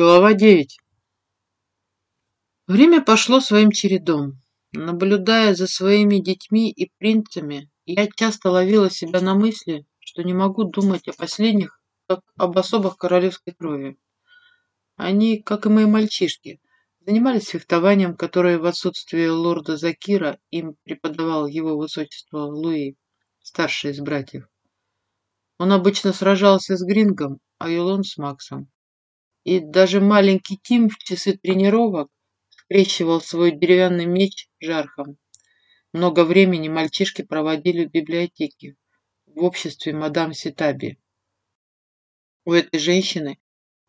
Глава 9. Время пошло своим чередом. Наблюдая за своими детьми и принцами, я часто ловила себя на мысли, что не могу думать о последних, как об особых королевской крови. Они, как и мои мальчишки, занимались фехтованием, которое в отсутствие лорда Закира им преподавал его высочество Луи, старший из братьев. Он обычно сражался с Грингом, а Юлон с Максом. И даже маленький Тим в часы тренировок скрещивал свой деревянный меч жархом. Много времени мальчишки проводили в библиотеке в обществе мадам Ситаби. У этой женщины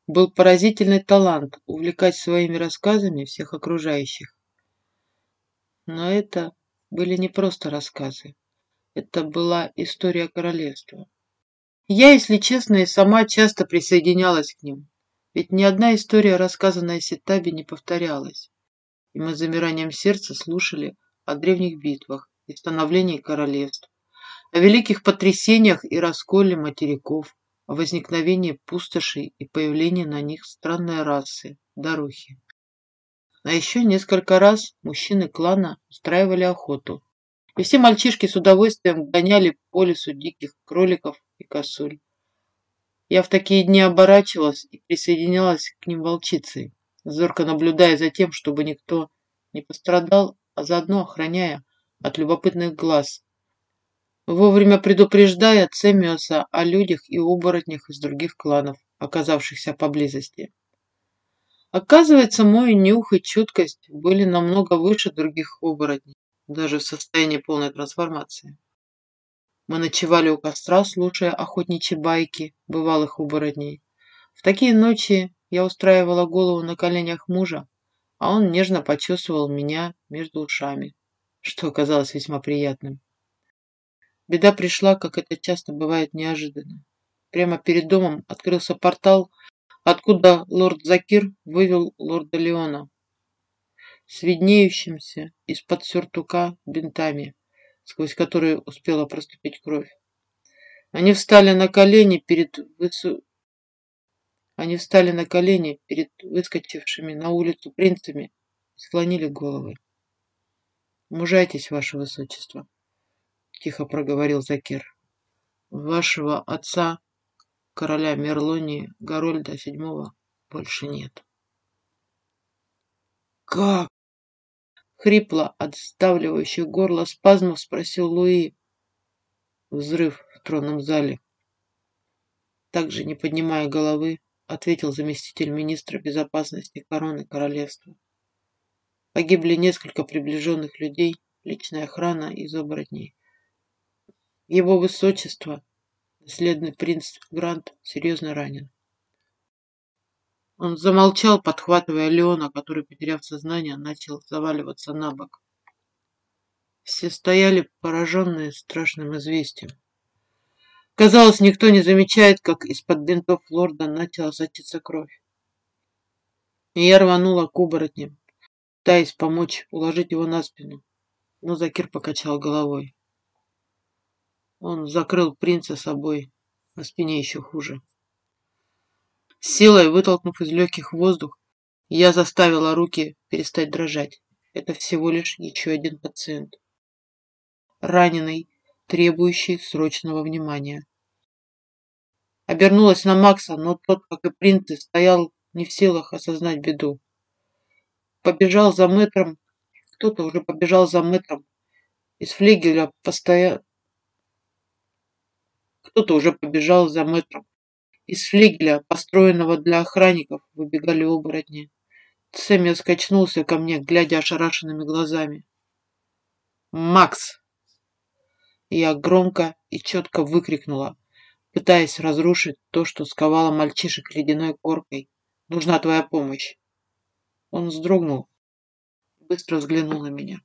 был поразительный талант увлекать своими рассказами всех окружающих. Но это были не просто рассказы. Это была история королевства. Я, если честно, и сама часто присоединялась к ним. Ведь ни одна история, рассказанная Ситаби, не повторялась. И мы с замиранием сердца слушали о древних битвах и становлении королевств, о великих потрясениях и расколе материков, о возникновении пустошей и появлении на них странной расы – дарухи. А еще несколько раз мужчины клана устраивали охоту. И все мальчишки с удовольствием гоняли по лесу диких кроликов и косуль. Я в такие дни оборачивалась и присоединялась к ним волчицей, зорко наблюдая за тем, чтобы никто не пострадал, а заодно охраняя от любопытных глаз, вовремя предупреждая Цемиоса о людях и оборотнях из других кланов, оказавшихся поблизости. Оказывается, мой нюх и чуткость были намного выше других оборотней, даже в состоянии полной трансформации. Мы ночевали у костра, слушая охотничьи байки бывалых оборотней. В такие ночи я устраивала голову на коленях мужа, а он нежно почесывал меня между ушами, что оказалось весьма приятным. Беда пришла, как это часто бывает неожиданно. Прямо перед домом открылся портал, откуда лорд Закир вывел лорда Леона с виднеющимся из-под сюртука бинтами сквозь которые успела проступить кровь. Они встали на колени перед высу... Они встали на колени перед выскочившими на улицу принцами и склонили головы. «Мужайтесь, ваше высочество», — тихо проговорил Закир. «Вашего отца, короля Мерлонии, Гарольда VII, больше нет». «Как?» Хрипло от горло спазмов спросил Луи. Взрыв в тронном зале. Также, не поднимая головы, ответил заместитель министра безопасности короны королевства. Погибли несколько приближенных людей, личная охрана из оборотней. Его высочество, наследный принц Грант, серьезно ранен. Он замолчал, подхватывая Леона, который, потеряв сознание, начал заваливаться на бок. Все стояли пораженные страшным известием. Казалось, никто не замечает, как из-под бинтов лорда начала сочиться кровь. И я рванула к оборотням, пытаясь помочь уложить его на спину. Но Закир покачал головой. Он закрыл принца собой, на спине еще хуже. Силой вытолкнув из легких воздух, я заставила руки перестать дрожать. Это всего лишь еще один пациент. Раненый, требующий срочного внимания. Обернулась на Макса, но тот, как и принцы, стоял не в силах осознать беду. Побежал за мэтром, кто-то уже побежал за мэтром. Из флигеля постоянно... Кто-то уже побежал за мэтром. Из флигеля, построенного для охранников, выбегали оборотни. Сэмми скачнулся ко мне, глядя ошарашенными глазами. «Макс!» Я громко и четко выкрикнула, пытаясь разрушить то, что сковало мальчишек ледяной коркой. «Нужна твоя помощь!» Он вздрогнул быстро взглянул на меня.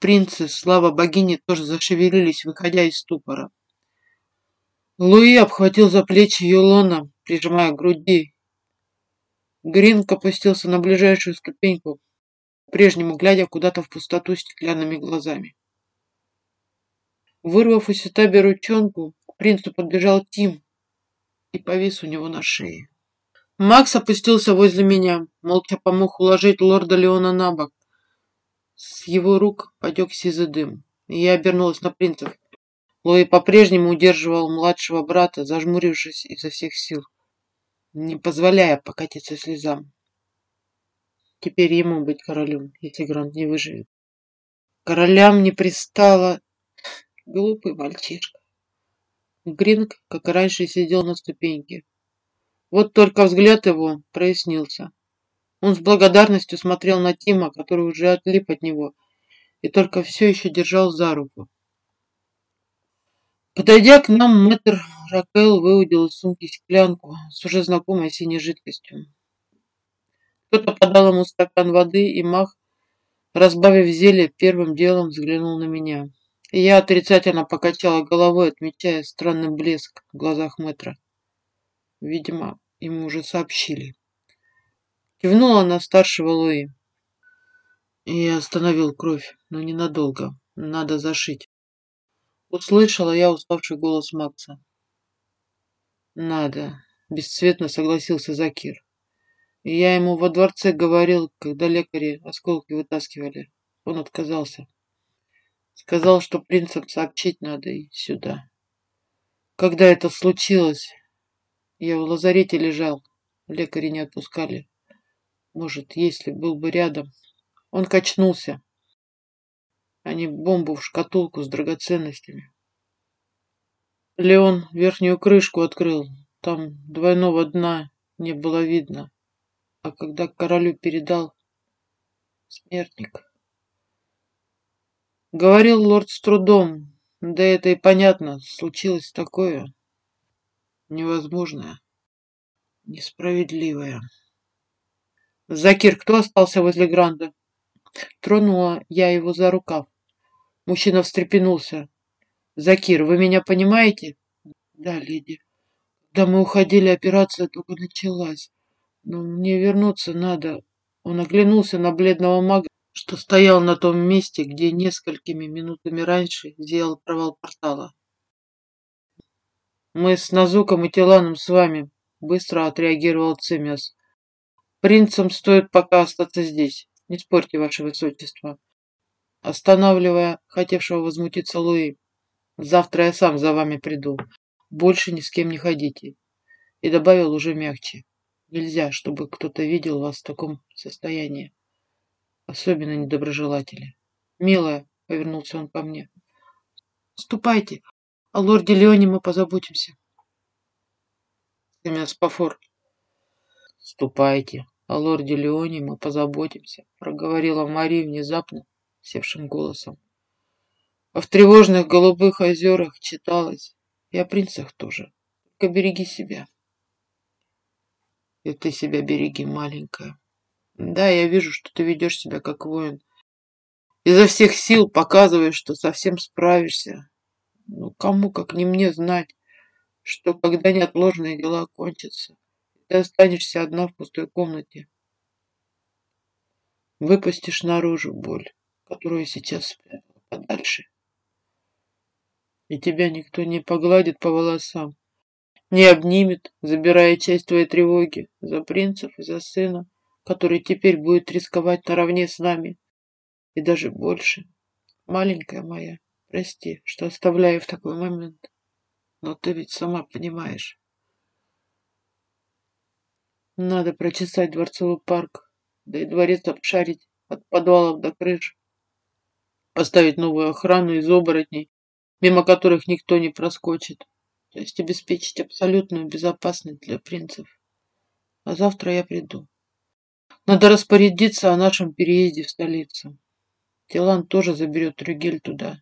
Принцы, слава богине, тоже зашевелились, выходя из ступора. Луи обхватил за плечи Юлона, прижимая к груди. Гринк опустился на ближайшую ступеньку, прежнему глядя куда-то в пустоту стеклянными глазами. Вырвав у Ситаби ручонку, к принцу подбежал Тим и повис у него на шее. Макс опустился возле меня, молча помог уложить лорда Леона на бок. С его рук потек сизый дым, и я обернулась на принцев. Луи по-прежнему удерживал младшего брата, зажмурившись изо всех сил, не позволяя покатиться слезам. Теперь ему быть королем, если Грант не выживет. Королям не пристало. Глупый мальчишка. Гринг, как и раньше, сидел на ступеньке. Вот только взгляд его прояснился. Он с благодарностью смотрел на Тима, который уже отлип от него, и только все еще держал за руку. Подойдя к нам, мэтр Ракел выудил из сумки склянку с уже знакомой синей жидкостью. Кто-то подал ему стакан воды, и Мах, разбавив зелье, первым делом взглянул на меня. Я отрицательно покачала головой, отмечая странный блеск в глазах мэтра. Видимо, ему уже сообщили. Кивнула на старшего Луи. И остановил кровь, но ненадолго. Надо зашить. Услышала я уставший голос Макса. Надо. Бесцветно согласился Закир. И я ему во дворце говорил, когда лекари осколки вытаскивали. Он отказался. Сказал, что принцам сообщить надо и сюда. Когда это случилось, я в лазарете лежал, лекари не отпускали. Может, если был бы рядом. Он качнулся, а не бомбу в шкатулку с драгоценностями. Леон верхнюю крышку открыл. Там двойного дна не было видно. А когда королю передал смертник. Говорил лорд с трудом. Да это и понятно. Случилось такое невозможное, несправедливое. Закир, кто остался возле Гранда? Тронула я его за рукав. Мужчина встрепенулся. Закир, вы меня понимаете? Да, леди. Когда мы уходили, операция только началась. Но мне вернуться надо. Он оглянулся на бледного мага, что стоял на том месте, где несколькими минутами раньше сделал провал портала. «Мы с Назуком и Тиланом с вами», — быстро отреагировал Цемес. «Принцам стоит пока остаться здесь. Не спорьте, ваше высочество». Останавливая хотевшего возмутиться Луи. «Завтра я сам за вами приду. Больше ни с кем не ходите». И добавил уже мягче. «Нельзя, чтобы кто-то видел вас в таком состоянии. Особенно недоброжелатели». «Милая», — повернулся он ко мне, — «ступайте, о лорде Леоне мы позаботимся. Семен Спафор. Ступайте. О лорде Леоне мы позаботимся, проговорила Мария внезапно, севшим голосом. А в тревожных голубых озерах читалось. И о принцах тоже. Только береги себя. И ты себя береги, маленькая. Да, я вижу, что ты ведешь себя как воин. Изо всех сил показываешь, что совсем справишься. Ну, кому, как не мне, знать, что когда неотложные дела кончатся, ты останешься одна в пустой комнате. Выпустишь наружу боль, которую сейчас спрятала подальше. И тебя никто не погладит по волосам, не обнимет, забирая часть твоей тревоги за принцев и за сына, который теперь будет рисковать наравне с нами, и даже больше. Маленькая моя. Прости, что оставляю в такой момент. Но ты ведь сама понимаешь. Надо прочесать дворцовый парк, да и дворец обшарить от подвалов до крыш. Поставить новую охрану из оборотней, мимо которых никто не проскочит. То есть обеспечить абсолютную безопасность для принцев. А завтра я приду. Надо распорядиться о нашем переезде в столицу. Тилан тоже заберет Рюгель туда.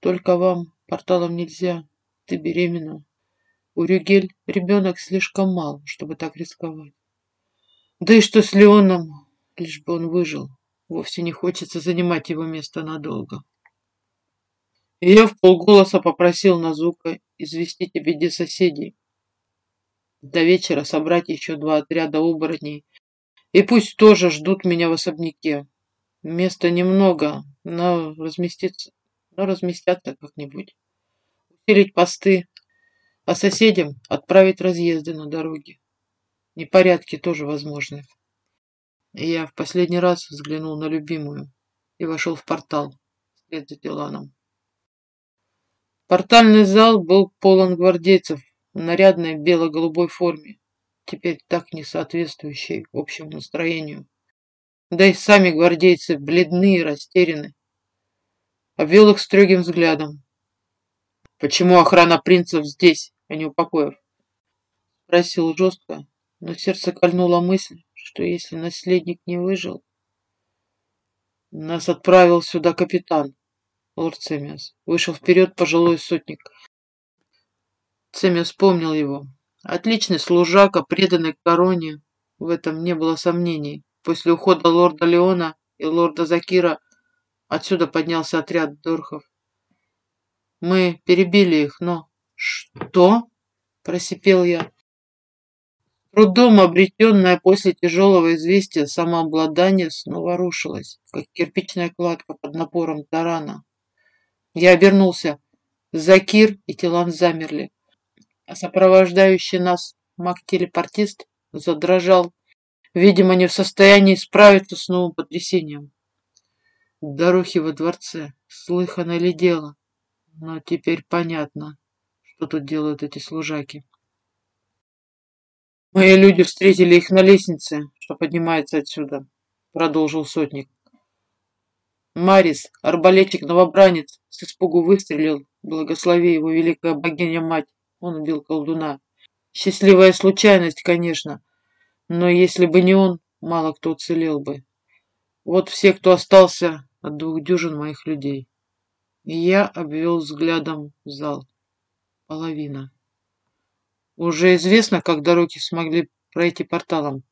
Только вам порталом нельзя. Ты беременна. У Рюгель ребенок слишком мал, чтобы так рисковать. Да и что с Леоном, лишь бы он выжил. Вовсе не хочется занимать его место надолго. И я в полголоса попросил Назука известить о беде соседей. До вечера собрать еще два отряда оборотней. И пусть тоже ждут меня в особняке. Места немного, но разместиться но разместятся как-нибудь. Усилить посты, а соседям отправить разъезды на дороге. Непорядки тоже возможны. Я в последний раз взглянул на любимую и вошел в портал вслед за Тиланом. Портальный зал был полон гвардейцев в нарядной бело-голубой форме, теперь так не соответствующей общему настроению. Да и сами гвардейцы бледны и растеряны. Обвел их строгим взглядом. «Почему охрана принцев здесь, а не у покоев?» Спросил жестко, но сердце кольнула мысль, что если наследник не выжил... Нас отправил сюда капитан, лорд Цемиас. Вышел вперед пожилой сотник. Цемиас вспомнил его. Отличный служака, преданный короне. В этом не было сомнений. После ухода лорда Леона и лорда Закира отсюда поднялся отряд дорхов. Мы перебили их, но... Что? Просипел я трудом обретенное после тяжелого известия самообладание снова рушилось, как кирпичная кладка под напором тарана. Я обернулся. Закир и Тилан замерли, а сопровождающий нас маг-телепортист задрожал, видимо, не в состоянии справиться с новым потрясением. Дорохи во дворце, слыхано ли дело? Но теперь понятно, что тут делают эти служаки. Мои люди встретили их на лестнице, что поднимается отсюда, продолжил сотник. Марис, арбалетчик-новобранец, с испугу выстрелил, благослови его великая богиня-мать, он убил колдуна. Счастливая случайность, конечно, но если бы не он, мало кто уцелел бы. Вот все, кто остался от двух дюжин моих людей. И я обвел взглядом зал. Половина. Уже известно, как дороги смогли пройти порталом.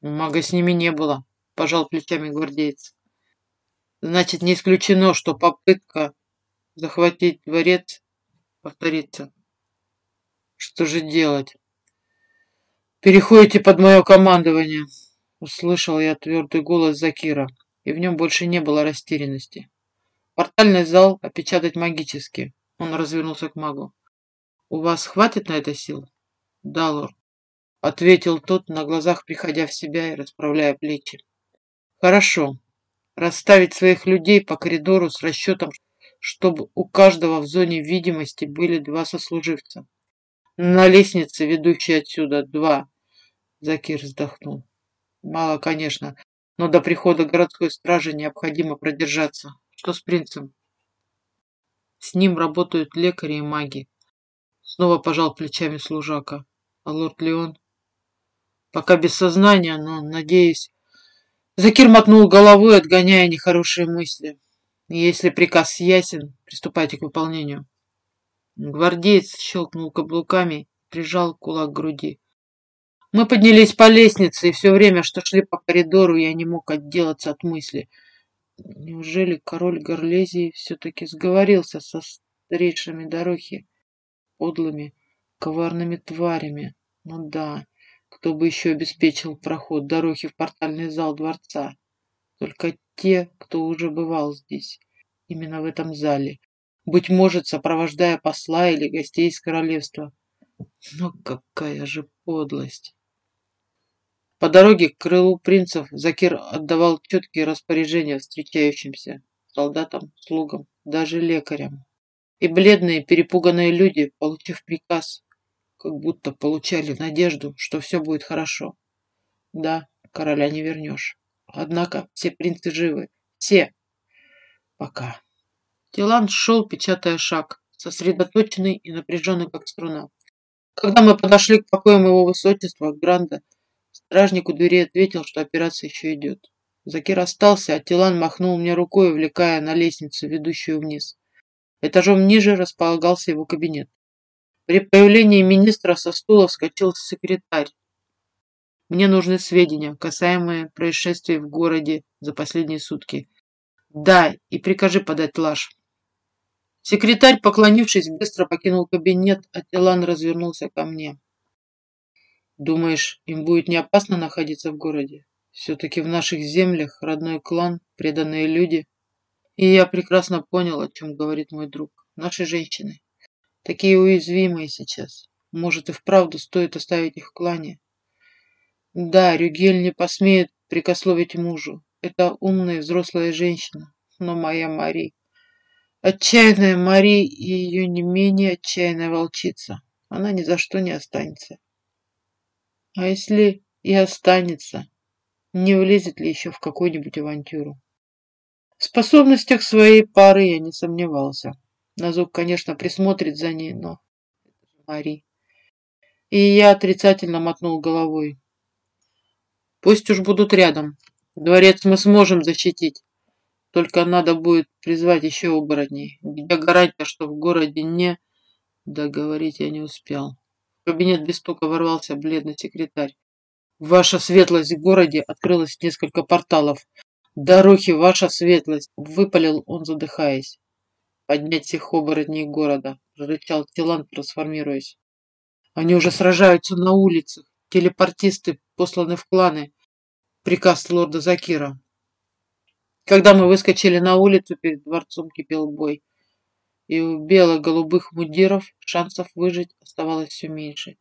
Мага с ними не было, пожал плечами гвардеец. Значит, не исключено, что попытка захватить дворец повторится. Что же делать? Переходите под мое командование, услышал я твердый голос Закира, и в нем больше не было растерянности. Портальный зал опечатать магически. Он развернулся к магу. «У вас хватит на это сил?» «Да, лорд», — ответил тот, на глазах приходя в себя и расправляя плечи. «Хорошо. Расставить своих людей по коридору с расчетом, чтобы у каждого в зоне видимости были два сослуживца. На лестнице, ведущей отсюда, два». Закир вздохнул. «Мало, конечно, но до прихода городской стражи необходимо продержаться. Что с принцем?» «С ним работают лекари и маги. Снова пожал плечами служака. А лорд Леон? Пока без сознания, но, надеюсь... Закир мотнул головой, отгоняя нехорошие мысли. Если приказ ясен, приступайте к выполнению. Гвардеец щелкнул каблуками, прижал кулак к груди. Мы поднялись по лестнице, и все время, что шли по коридору, я не мог отделаться от мысли. Неужели король Горлезии все-таки сговорился со старейшими дороги? Подлыми, коварными тварями. Ну да, кто бы еще обеспечил проход дороги в портальный зал дворца? Только те, кто уже бывал здесь, именно в этом зале. Быть может, сопровождая посла или гостей из королевства. Но какая же подлость! По дороге к крылу принцев Закир отдавал четкие распоряжения встречающимся солдатам, слугам, даже лекарям. И бледные, перепуганные люди, получив приказ, как будто получали надежду, что все будет хорошо. Да, короля не вернешь. Однако все принцы живы. Все. Пока. Тилан шел, печатая шаг, сосредоточенный и напряженный, как струна. Когда мы подошли к покоям его высочества, Гранда, стражник у двери ответил, что операция еще идет. Закир остался, а Тилан махнул мне рукой, увлекая на лестницу, ведущую вниз. Этажом ниже располагался его кабинет. При появлении министра со стула вскочил секретарь. Мне нужны сведения, касаемые происшествий в городе за последние сутки. Да, и прикажи подать лаж. Секретарь, поклонившись, быстро покинул кабинет, а Тилан развернулся ко мне. Думаешь, им будет не опасно находиться в городе? Все-таки в наших землях родной клан, преданные люди. И я прекрасно понял, о чем говорит мой друг. Наши женщины. Такие уязвимые сейчас. Может и вправду стоит оставить их в клане. Да, Рюгель не посмеет прикословить мужу. Это умная взрослая женщина. Но моя Мари... Отчаянная Мари и ее не менее отчаянная волчица. Она ни за что не останется. А если и останется, не влезет ли еще в какую-нибудь авантюру? В способностях своей пары я не сомневался. Назук, конечно, присмотрит за ней, но... Мари. И я отрицательно мотнул головой. Пусть уж будут рядом. Дворец мы сможем защитить. Только надо будет призвать еще оборотней. Где гарантия, что в городе не... Договорить я не успел. В кабинет без стука ворвался бледный секретарь. Ваша светлость в городе открылось несколько порталов. Дорохи, ваша светлость, выпалил он, задыхаясь. Поднять всех оборотней города, прорычал Тилан, трансформируясь. Они уже сражаются на улицах. Телепортисты посланы в кланы. Приказ лорда Закира. Когда мы выскочили на улицу, перед дворцом кипел бой. И у бело-голубых мудиров шансов выжить оставалось все меньше.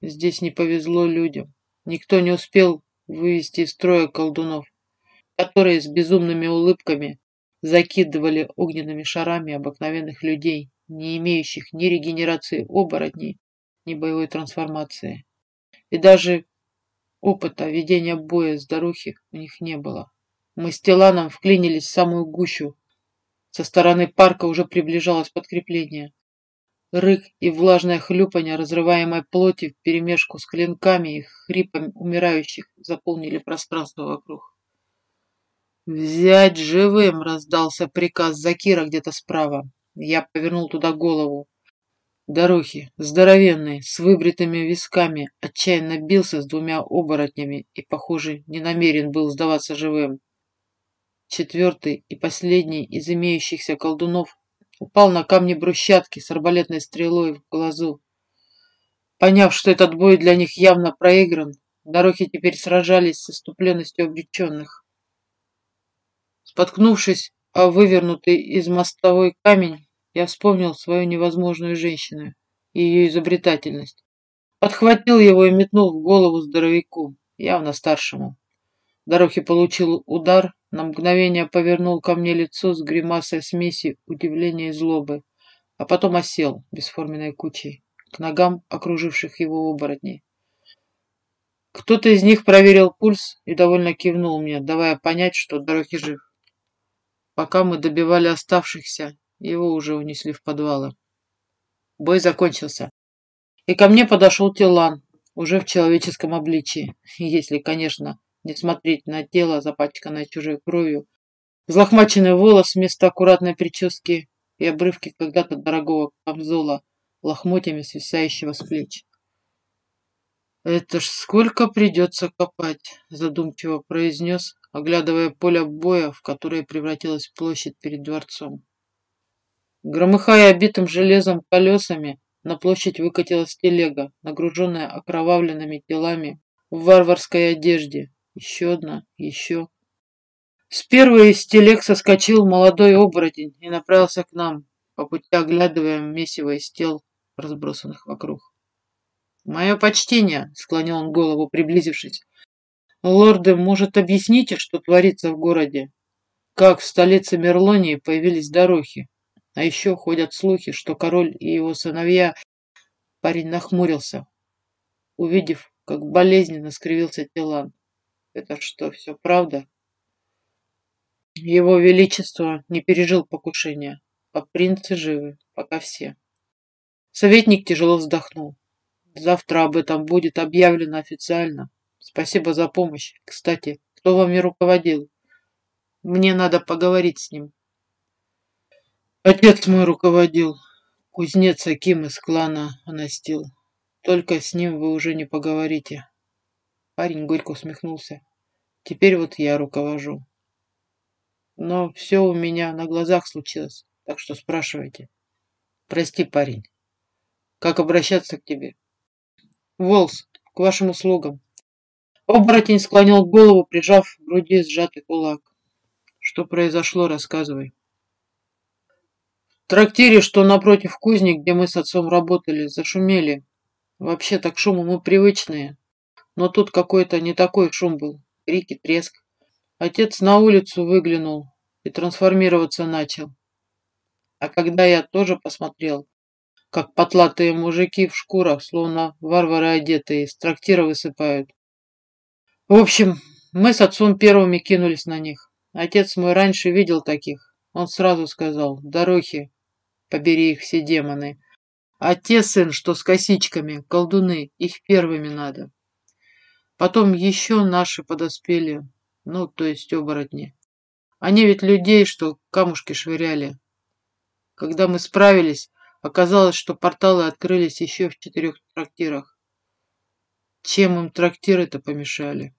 Здесь не повезло людям. Никто не успел вывести из строя колдунов, которые с безумными улыбками закидывали огненными шарами обыкновенных людей, не имеющих ни регенерации оборотней, ни боевой трансформации. И даже опыта ведения боя с Дарухи у них не было. Мы с Теланом вклинились в самую гущу. Со стороны парка уже приближалось подкрепление. Рык и влажное хлюпанье разрываемой плоти вперемешку с клинками и хрипами умирающих заполнили пространство вокруг. «Взять живым!» — раздался приказ Закира где-то справа. Я повернул туда голову. Дорохи, здоровенный, с выбритыми висками, отчаянно бился с двумя оборотнями и, похоже, не намерен был сдаваться живым. Четвертый и последний из имеющихся колдунов упал на камни брусчатки с арбалетной стрелой в глазу. Поняв, что этот бой для них явно проигран, дороги теперь сражались с иступленностью обреченных. Споткнувшись о вывернутый из мостовой камень, я вспомнил свою невозможную женщину и ее изобретательность. Подхватил его и метнул в голову здоровяку, явно старшему. Дорохи получил удар, на мгновение повернул ко мне лицо с гримасой смеси удивления и злобы, а потом осел бесформенной кучей к ногам окруживших его оборотней. Кто-то из них проверил пульс и довольно кивнул мне, давая понять, что Дорохи жив. Пока мы добивали оставшихся, его уже унесли в подвалы. Бой закончился. И ко мне подошел Тилан, уже в человеческом обличии, если, конечно, не смотреть на тело, запачканное чужой кровью, взлохмаченный волос вместо аккуратной прически и обрывки когда-то дорогого камзола, лохмотьями свисающего с плеч. «Это ж сколько придется копать!» — задумчиво произнес, оглядывая поле боя, в которое превратилась площадь перед дворцом. Громыхая обитым железом колесами, на площадь выкатилась телега, нагруженная окровавленными телами в варварской одежде. Еще одна, еще. С первой из телег соскочил молодой оборотень и направился к нам, по пути оглядывая месиво из тел, разбросанных вокруг. «Мое почтение!» — склонил он голову, приблизившись. «Лорды, может, объясните, что творится в городе? Как в столице Мерлонии появились дорохи? А еще ходят слухи, что король и его сыновья... Парень нахмурился, увидев, как болезненно скривился Тилан. Это что, все правда? Его Величество не пережил покушения, а принцы живы, пока все. Советник тяжело вздохнул. Завтра об этом будет объявлено официально. Спасибо за помощь. Кстати, кто вами руководил? Мне надо поговорить с ним. Отец мой руководил. Кузнец Аким из клана Анастил. Только с ним вы уже не поговорите. Парень горько усмехнулся. Теперь вот я руковожу. Но все у меня на глазах случилось, так что спрашивайте. Прости, парень. Как обращаться к тебе? Волс, к вашим услугам. Оборотень склонил голову, прижав к груди сжатый кулак. Что произошло, рассказывай трактире, что напротив кузни, где мы с отцом работали, зашумели. Вообще так шуму мы привычные. но тут какой-то не такой шум был. Крики, треск. Отец на улицу выглянул и трансформироваться начал. А когда я тоже посмотрел, как потлатые мужики в шкурах, словно варвары одетые, из трактира высыпают. В общем, мы с отцом первыми кинулись на них. Отец мой раньше видел таких. Он сразу сказал, дорохи, побери их все демоны. А те, сын, что с косичками, колдуны, их первыми надо. Потом еще наши подоспели, ну, то есть оборотни. Они ведь людей, что камушки швыряли. Когда мы справились, оказалось, что порталы открылись еще в четырех трактирах. Чем им трактиры-то помешали?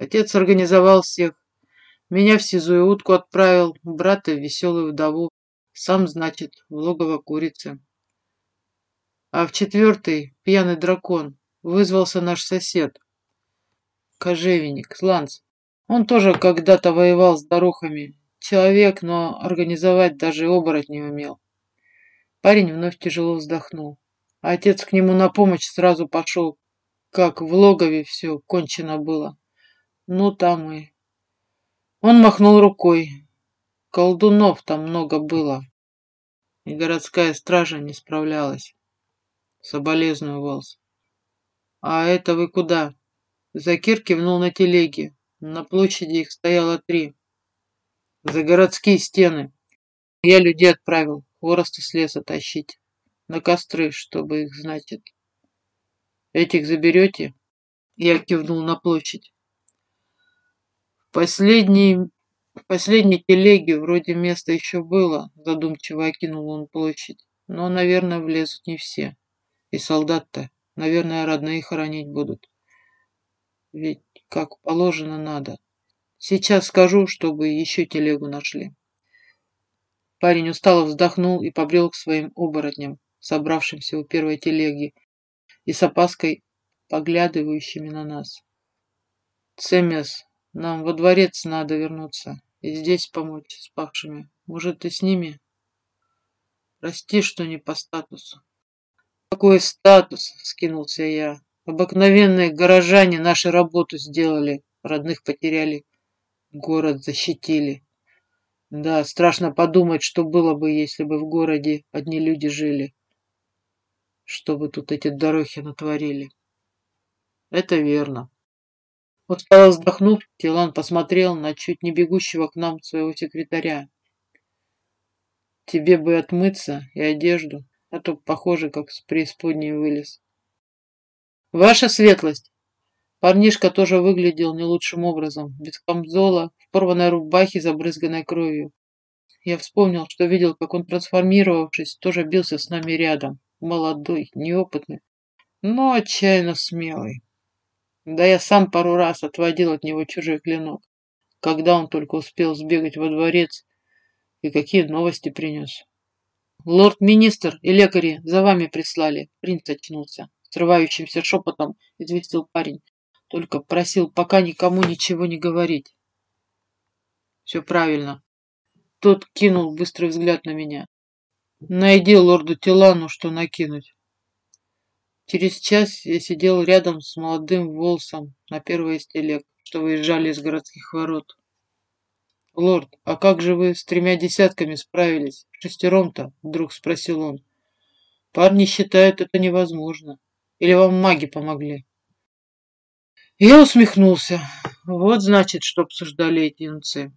Отец организовал всех. Меня в сизую утку отправил, брата в веселую вдову. Сам, значит, в логово курицы. А в четвертый пьяный дракон вызвался наш сосед, кожевенник, сланц. Он тоже когда-то воевал с дорохами. Человек, но организовать даже оборот не умел. Парень вновь тяжело вздохнул. А отец к нему на помощь сразу пошел, как в логове все кончено было. Ну, там и... Он махнул рукой. Колдунов там много было. И городская стража не справлялась. Соболезную, Волс. А это вы куда? Закир кивнул на телеги. На площади их стояло три. За городские стены. Я людей отправил, хворост из леса тащить. На костры, чтобы их, значит. Этих заберете? Я кивнул на площадь. Последней, последней телеге вроде места еще было, задумчиво окинул он площадь. Но, наверное, влезут не все. И солдат-то, наверное, родные хоронить будут. Ведь как положено надо. Сейчас скажу, чтобы еще телегу нашли. Парень устало вздохнул и побрел к своим оборотням, собравшимся у первой телеги, и с опаской поглядывающими на нас. Цемес, нам во дворец надо вернуться и здесь помочь с павшими. Может, ты с ними? Прости, что не по статусу. Какой статус? Скинулся я. Обыкновенные горожане нашу работу сделали, родных потеряли, город защитили. Да, страшно подумать, что было бы, если бы в городе одни люди жили. Что бы тут эти дорохи натворили. Это верно. Устало вздохнув, Тилан посмотрел на чуть не бегущего к нам своего секретаря. Тебе бы отмыться и одежду, а то похоже, как с преисподней вылез. Ваша светлость! Парнишка тоже выглядел не лучшим образом, без камзола, в порванной рубахе, забрызганной кровью. Я вспомнил, что видел, как он, трансформировавшись, тоже бился с нами рядом. Молодой, неопытный, но отчаянно смелый. Да я сам пару раз отводил от него чужой клинок, когда он только успел сбегать во дворец и какие новости принес. «Лорд-министр и лекари за вами прислали», — принц очнулся срывающимся шепотом известил парень. Только просил пока никому ничего не говорить. Все правильно. Тот кинул быстрый взгляд на меня. Найди лорду Тилану, что накинуть. Через час я сидел рядом с молодым волсом на первой из телег, что выезжали из городских ворот. «Лорд, а как же вы с тремя десятками справились? Шестером-то?» — вдруг спросил он. «Парни считают это невозможно». Или вам маги помогли? Я усмехнулся. Вот, значит, что обсуждали эти юнцы.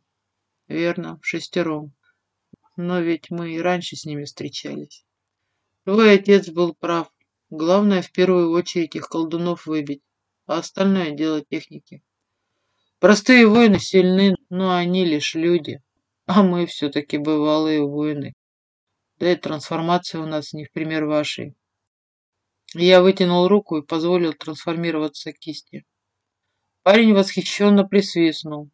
Верно, шестером. Но ведь мы и раньше с ними встречались. Твой отец был прав. Главное, в первую очередь, их колдунов выбить, а остальное дело техники. Простые воины сильны, но они лишь люди. А мы все-таки бывалые воины. Да и трансформация у нас не в пример вашей. Я вытянул руку и позволил трансформироваться кисти. Парень восхищенно присвистнул.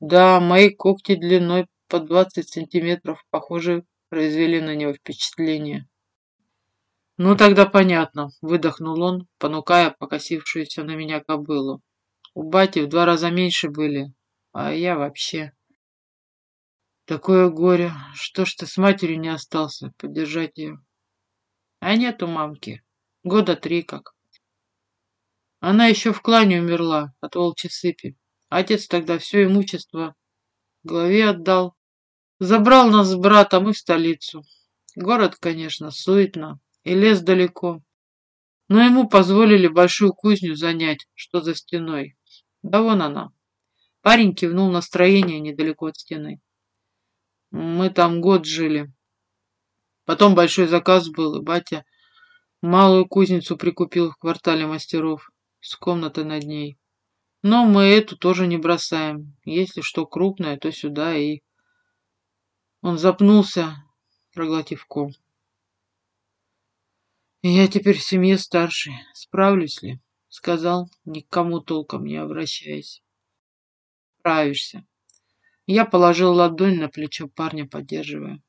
Да, мои когти длиной по 20 сантиметров, похоже, произвели на него впечатление. Ну тогда понятно, выдохнул он, понукая покосившуюся на меня кобылу. У бати в два раза меньше были, а я вообще... Такое горе, что ж ты с матерью не остался поддержать ее. А нету мамки. Года три как. Она еще в клане умерла от волчьей сыпи. Отец тогда все имущество главе отдал. Забрал нас с братом и в столицу. Город, конечно, суетно, и лес далеко. Но ему позволили большую кузню занять, что за стеной. Да вон она. Парень кивнул на строение недалеко от стены. Мы там год жили. Потом большой заказ был, и батя малую кузницу прикупил в квартале мастеров с комнатой над ней. Но мы эту тоже не бросаем. Если что крупное, то сюда и... Он запнулся, проглотив ком. «Я теперь в семье старший. Справлюсь ли?» — сказал, никому толком не обращаясь. «Справишься». Я положил ладонь на плечо парня, поддерживая.